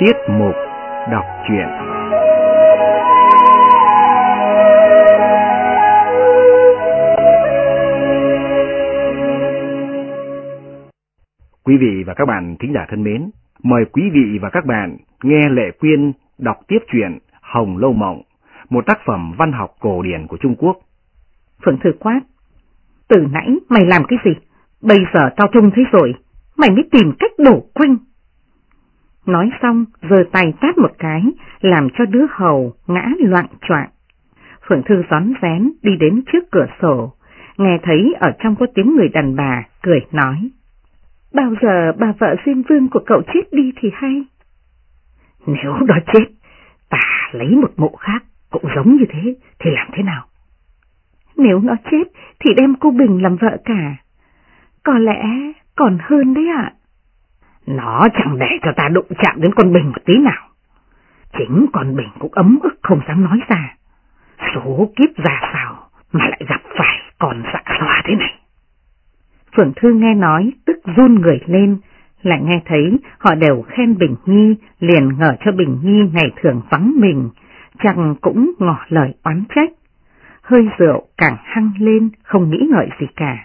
Tiết mục đọc truyện Quý vị và các bạn thính giả thân mến, mời quý vị và các bạn nghe Lệ Quyên đọc tiếp truyện Hồng Lâu Mộng, một tác phẩm văn học cổ điển của Trung Quốc. Phượng Thư quát, từ nãy mày làm cái gì? Bây giờ tao trông thấy rồi, mày mới tìm cách đổ quanh. Nói xong, giơ tay tát một cái, làm cho đứa hầu ngã loạn choạng. Phượng Thư gión rén đi đến trước cửa sổ, nghe thấy ở trong có tiếng người đàn bà, cười nói. Bao giờ bà vợ Diêm Vương của cậu chết đi thì hay? Nếu đó chết, ta lấy một mộ khác cũng giống như thế, thì làm thế nào? Nếu nó chết thì đem cô Bình làm vợ cả. Có lẽ còn hơn đấy ạ. Nó chẳng để cho ta đụng chạm đến con Bình một tí nào. Chính con Bình cũng ấm ức không dám nói ra. Số kiếp ra sao mà lại gặp phải con dạ xoa thế này. Phượng Thư nghe nói tức run người lên, lại nghe thấy họ đều khen Bình Nhi, liền ngờ cho Bình Nhi ngày thường vắng mình, chẳng cũng ngỏ lời oán trách. Hơi rượu càng hăng lên, không nghĩ ngợi gì cả.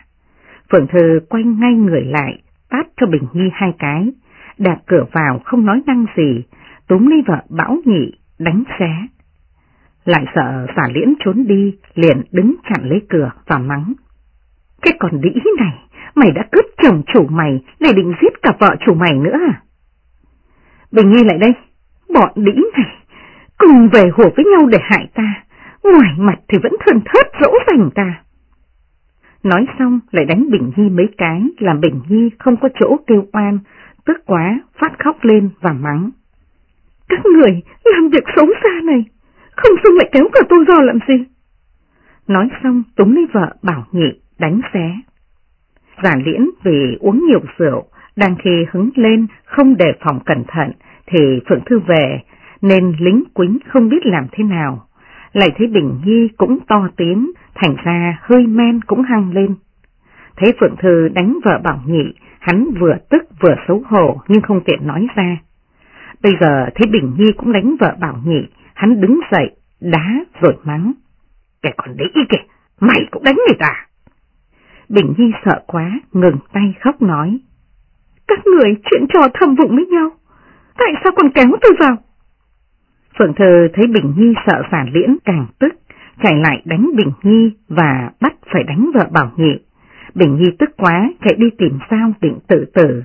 Phượng Thư quay ngay người lại, tát cho Bình Nhi hai cái, đạp cửa vào không nói năng gì, túm lấy vợ bão nhị, đánh xé. Lại sợ xả liễn trốn đi, liền đứng chặn lấy cửa và mắng. Cái con đĩ này, mày đã cướp chồng chủ mày, lại định giết cả vợ chủ mày nữa à? Bình Nhi lại đây, bọn đĩ này, cùng về hùa với nhau để hại ta, ngoài mặt thì vẫn thân thớt dỗ dành ta. Nói xong lại đánh Bình Nhi mấy cái, làm Bình Nhi không có chỗ kêu oan, tức quá, phát khóc lên và mắng. Các người làm việc xấu xa này, không xong lại kéo cả tôi vào làm gì? Nói xong túm lấy vợ bảo nhị, đánh xé. Giả liễn vì uống nhiều rượu, đang khi hứng lên không đề phòng cẩn thận thì Phượng Thư về, nên lính quính không biết làm thế nào. Lại thấy Bình Nhi cũng to tiếng, thành ra hơi men cũng hăng lên. Thấy Phượng Thư đánh vợ Bảo Nhị, hắn vừa tức vừa xấu hổ nhưng không tiện nói ra. Bây giờ thấy Bình Nhi cũng đánh vợ Bảo Nhị, hắn đứng dậy, đá rồi mắng. Kẻ còn đấy kìa, mày cũng đánh người ta. Bình Nhi sợ quá, ngừng tay khóc nói. Các người chuyện trò thầm vụng với nhau, tại sao còn kéo tôi vào? Phượng Thơ thấy Bình Nhi sợ phản liễn càng tức, chạy lại đánh Bình Nhi và bắt phải đánh vợ Bảo Nhị. Bình Nhi tức quá chạy đi tìm sao định tự tử.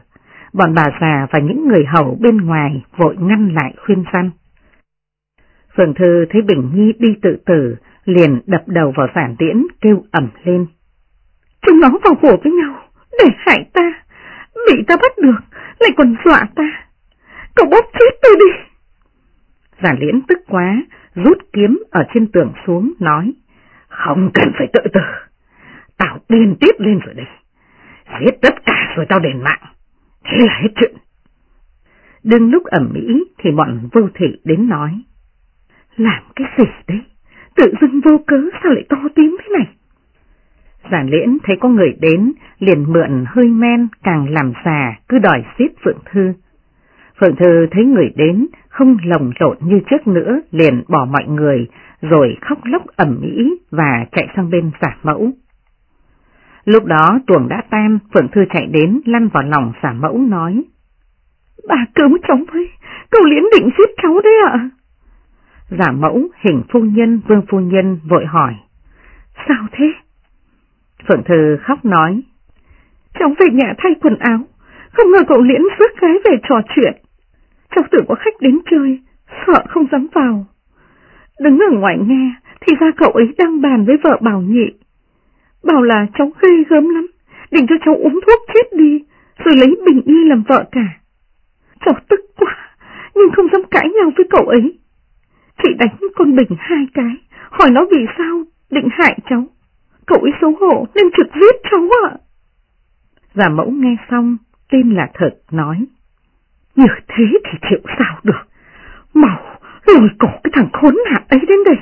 Bọn bà già và những người hầu bên ngoài vội ngăn lại khuyên răn. Phượng Thư thấy Bình Nhi đi tự tử, liền đập đầu vào giản tiễn kêu ẩm lên. Chúng nó vào hổ với nhau, để hại ta, bị ta bắt được, lại còn dọa ta. Cậu bóp chết tôi đi. Giả liễn tức quá, rút kiếm ở trên tường xuống, nói, không cần phải tự tử, tao điên tiếp lên rồi đây, giết tất cả rồi tao đền mạng, thế là hết chuyện. Đừng lúc ẩm mỹ thì bọn vô thị đến nói, làm cái gì đấy, tự dưng vô cớ sao lại to tiếng thế này? Giả liễn thấy có người đến, liền mượn hơi men càng làm già, cứ đòi giết Phượng Thư. Phượng Thư thấy người đến, không lồng lộn như trước nữa, liền bỏ mọi người, rồi khóc lóc ẩm mỹ và chạy sang bên giả mẫu. Lúc đó tuồng đã tan, Phượng Thư chạy đến lăn vào lòng giả mẫu nói. Bà cứu cháu với, cậu liễn định giết cháu đấy ạ. Giả mẫu, hình phu nhân, vương phu nhân vội hỏi. Sao thế? Phượng Thư khóc nói. Cháu về nhà thay quần áo, không ngờ cậu liễn rước gái về trò chuyện. Cháu tưởng có khách đến chơi, sợ không dám vào. Đứng ở ngoài nghe, thì ra cậu ấy đang bàn với vợ Bảo Nhị. Bảo là cháu ghê gớm lắm, định cho cháu uống thuốc chết đi, rồi lấy Bình Y làm vợ cả. Cháu tức quá, nhưng không dám cãi nhau với cậu ấy. Chị đánh con Bình hai cái, hỏi nó vì sao định hại cháu. Cậu ấy xấu hổ nên trực giết cháu ạ. Giả mẫu nghe xong, tin là thật, nói. Như thế thì chịu sao được. Mau, lôi cổ cái thằng khốn nạn ấy đến đây.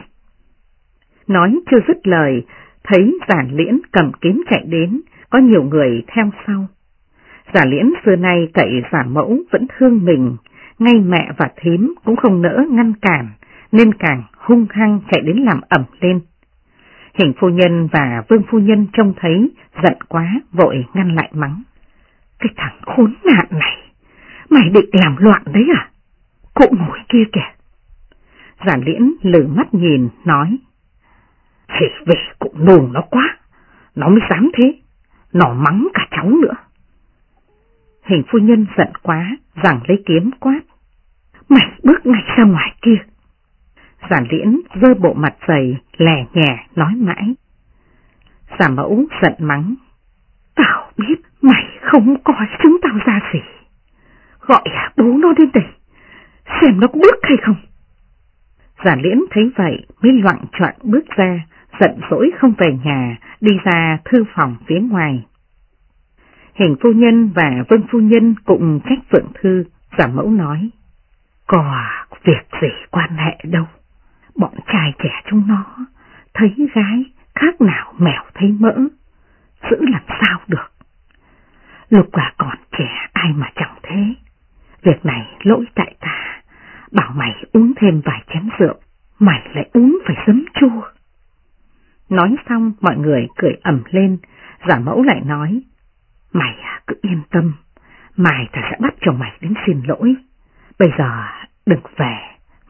Nói chưa dứt lời, thấy giả liễn cầm kiếm chạy đến, có nhiều người theo sau. Giả liễn xưa nay cậy giả mẫu vẫn thương mình, ngay mẹ và thím cũng không nỡ ngăn cản, nên càng hung hăng chạy đến làm ẩm lên. Hình phu nhân và vương phu nhân trông thấy, giận quá, vội ngăn lại mắng. Cái thằng khốn nạn này, mày định làm loạn đấy à? Cụ ngồi kia kìa. Giản liễn lử mắt nhìn, nói. Chỉ vì cụ nồn nó quá, nó mới dám thế, nó mắng cả cháu nữa. Hình phu nhân giận quá, giảng lấy kiếm quát. Mày bước ngay ra ngoài kia. Giản liễn rơi bộ mặt dày, lè nhẹ, nói mãi. Giả mẫu giận mắng. Tao biết mày không coi chúng tao ra gì. Gọi bố nó đến đây, xem nó có bước hay không. Giả liễn thấy vậy mới loạn trọn bước ra, giận dỗi không về nhà, đi ra thư phòng phía ngoài. Hình phu nhân và vân phu nhân cũng cách phượng thư, giả mẫu nói. Có việc gì quan hệ đâu, bọn trai trẻ chúng nó, thấy gái khác nào mèo thấy mỡ, giữ làm sao được. Lục quả còn trẻ ai mà chẳng việc này lỗi tại ta, bảo mày uống thêm vài chén rượu, mày lại uống phải sấm chua. Nói xong mọi người cười ẩm lên, giả mẫu lại nói, mày à, cứ yên tâm, mày ta sẽ bắt chồng mày đến xin lỗi, bây giờ đừng về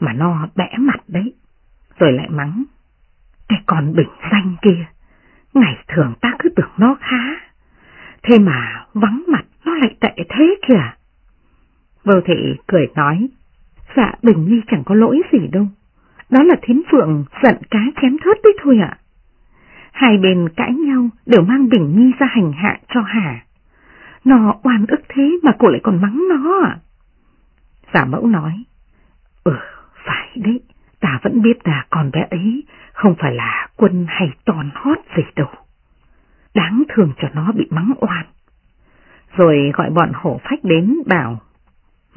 mà no bẽ mặt đấy, rồi lại mắng, cái con bình danh kia, ngày thường ta cứ tưởng nó khá, thế mà vắng mặt nó lại tệ thế kìa. Vô thị cười nói, dạ Bình Nhi chẳng có lỗi gì đâu, đó là thiến phượng giận cá chém thớt đấy thôi ạ. Hai bên cãi nhau đều mang Bình Nhi ra hành hạ cho Hà. Nó oan ức thế mà cô lại còn mắng nó à? Giả mẫu nói, Ừ, phải đấy, ta vẫn biết là con bé ấy không phải là quân hay toàn hót gì đâu. Đáng thường cho nó bị mắng oan. Rồi gọi bọn hổ phách đến bảo,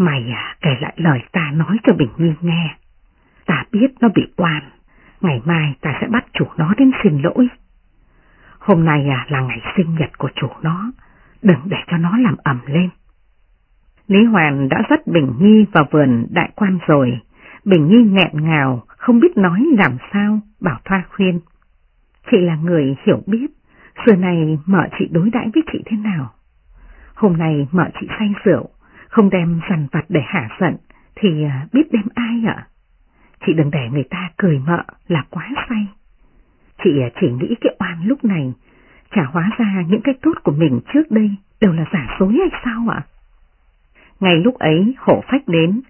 Mày à, kể lại lời ta nói cho Bình Nhi nghe. Ta biết nó bị oan, ngày mai ta sẽ bắt chủ nó đến xin lỗi. Hôm nay à, là ngày sinh nhật của chủ nó, đừng để cho nó làm ẩm lên. Lý Hoàn đã dắt Bình Nhi vào vườn đại quan rồi, Bình Nhi nghẹn ngào, không biết nói làm sao, bảo Thoa khuyên. Chị là người hiểu biết, xưa này mợ chị đối đãi với chị thế nào. Hôm nay mợ chị say rượu, không đem sằn vặt để hạ giận, thì à, biết đem ai ạ? Chị đừng để người ta cười mợ là quá say. Chị à, chỉ nghĩ cái oan lúc này, chả hóa ra những cái tốt của mình trước đây đều là giả dối hay sao ạ? Ngay lúc ấy hổ phách đến,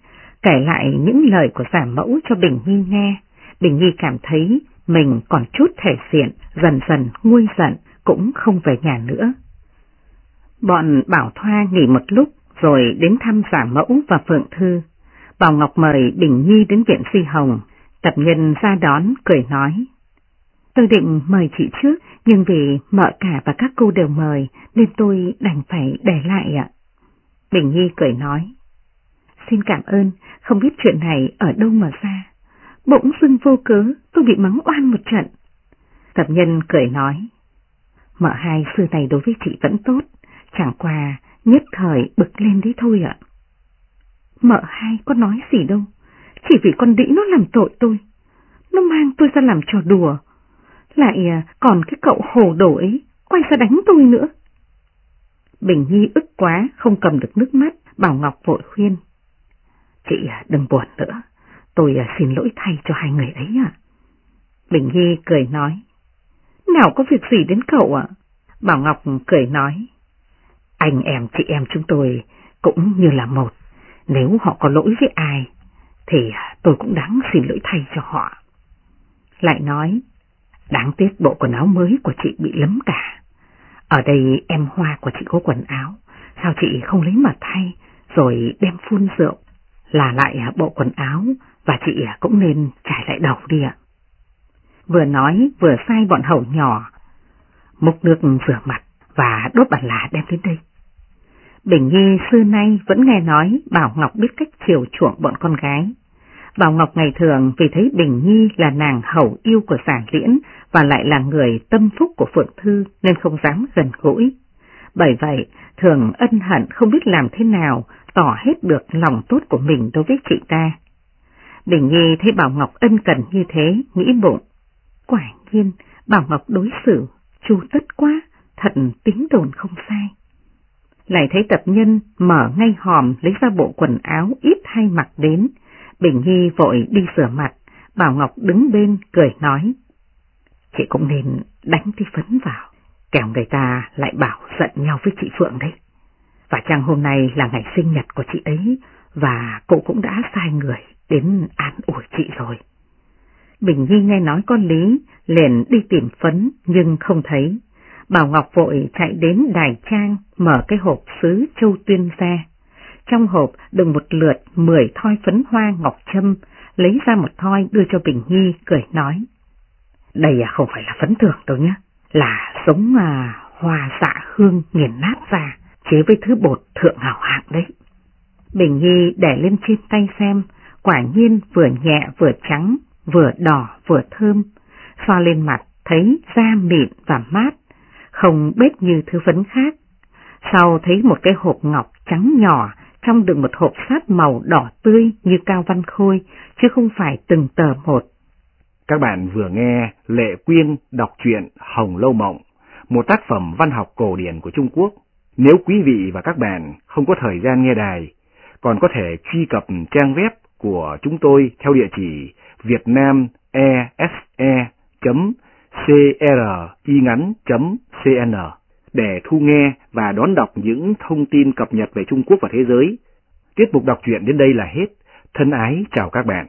kể lại những lời của giả mẫu cho Bình Nhi nghe. Bình Nhi cảm thấy mình còn chút thể diện, dần dần nguôi giận, cũng không về nhà nữa. Bọn Bảo Thoa nghỉ một lúc rồi đến thăm giả mẫu và Phượng Thư. Bảo Ngọc mời Bình Nhi đến viện Phi Hồng, tập nhân ra đón cười nói. Tôi định mời chị trước, nhưng vì mợ cả và các cô đều mời nên tôi đành phải để lại ạ. Bình Nhi cười nói. Xin cảm ơn, không biết chuyện này ở đâu mà ra. Bỗng dưng vô cớ, tôi bị mắng oan một trận. Tập nhân cười nói. Mợ hai xưa này đối với chị vẫn tốt, chẳng qua nhất thời bực lên đấy thôi ạ. Mợ hai có nói gì đâu, chỉ vì con đĩ nó làm tội tôi. Nó mang tôi ra làm trò đùa, lại à, còn cái cậu hồ đồ ấy quay ra đánh tôi nữa. Bình Nhi ức quá, không cầm được nước mắt, Bảo Ngọc vội khuyên. Chị à, đừng buồn nữa, tôi à, xin lỗi thay cho hai người ấy ạ. Bình Nhi cười nói. Nào có việc gì đến cậu ạ? Bảo Ngọc cười nói. Anh em chị em chúng tôi cũng như là một, nếu họ có lỗi với ai, thì tôi cũng đáng xin lỗi thay cho họ. Lại nói, đáng tiếc bộ quần áo mới của chị bị lấm cả. Ở đây em Hoa của chị có quần áo, sao chị không lấy mà thay, rồi đem phun rượu, là lại bộ quần áo, và chị cũng nên trải lại đầu đi ạ. Vừa nói vừa sai bọn hậu nhỏ, múc nước rửa mặt và đốt bàn lá đem đến đây. Bình Nhi xưa nay vẫn nghe nói Bảo Ngọc biết cách chiều chuộng bọn con gái. Bảo Ngọc ngày thường vì thấy Bình Nhi là nàng hậu yêu của giả liễn và lại là người tâm phúc của Phượng Thư nên không dám gần gũi. Bởi vậy, thường ân hận không biết làm thế nào tỏ hết được lòng tốt của mình đối với chị ta. Bình Nhi thấy Bảo Ngọc ân cần như thế, nghĩ bụng. Quả nhiên, Bảo Ngọc đối xử, chu tất quá, thật tính đồn không sai. Lại thấy tập nhân mở ngay hòm lấy ra bộ quần áo ít hay mặc đến, Bình Nhi vội đi rửa mặt, Bảo Ngọc đứng bên cười nói. Chị cũng nên đánh cái phấn vào, kẻo người ta lại bảo giận nhau với chị Phượng đấy. Và chăng hôm nay là ngày sinh nhật của chị ấy, và cô cũng đã sai người đến an ủi chị rồi. Bình Nhi nghe nói con Lý, liền đi tìm phấn nhưng không thấy. Bảo Ngọc vội chạy đến đài trang mở cái hộp sứ châu tuyên ra. Trong hộp đựng một lượt mười thoi phấn hoa ngọc châm, lấy ra một thoi đưa cho Bình Nhi cười nói. Đây à, không phải là phấn thường đâu nhé, là giống à, hoa dạ hương nghiền nát ra, chế với thứ bột thượng hảo hạng đấy. Bình Nhi để lên trên tay xem, quả nhiên vừa nhẹ vừa trắng, vừa đỏ vừa thơm, xoa lên mặt thấy da mịn và mát, không bết như thứ phấn khác. Sau thấy một cái hộp ngọc trắng nhỏ, trong đựng một hộp sát màu đỏ tươi như cao văn khôi, chứ không phải từng tờ một. Các bạn vừa nghe Lệ Quyên đọc truyện Hồng Lâu Mộng, một tác phẩm văn học cổ điển của Trung Quốc. Nếu quý vị và các bạn không có thời gian nghe đài, còn có thể truy cập trang web của chúng tôi theo địa chỉ vietnamese.cringắn.cn để thu nghe và đón đọc những thông tin cập nhật về Trung Quốc và thế giới. Tiết mục đọc truyện đến đây là hết. Thân ái chào các bạn.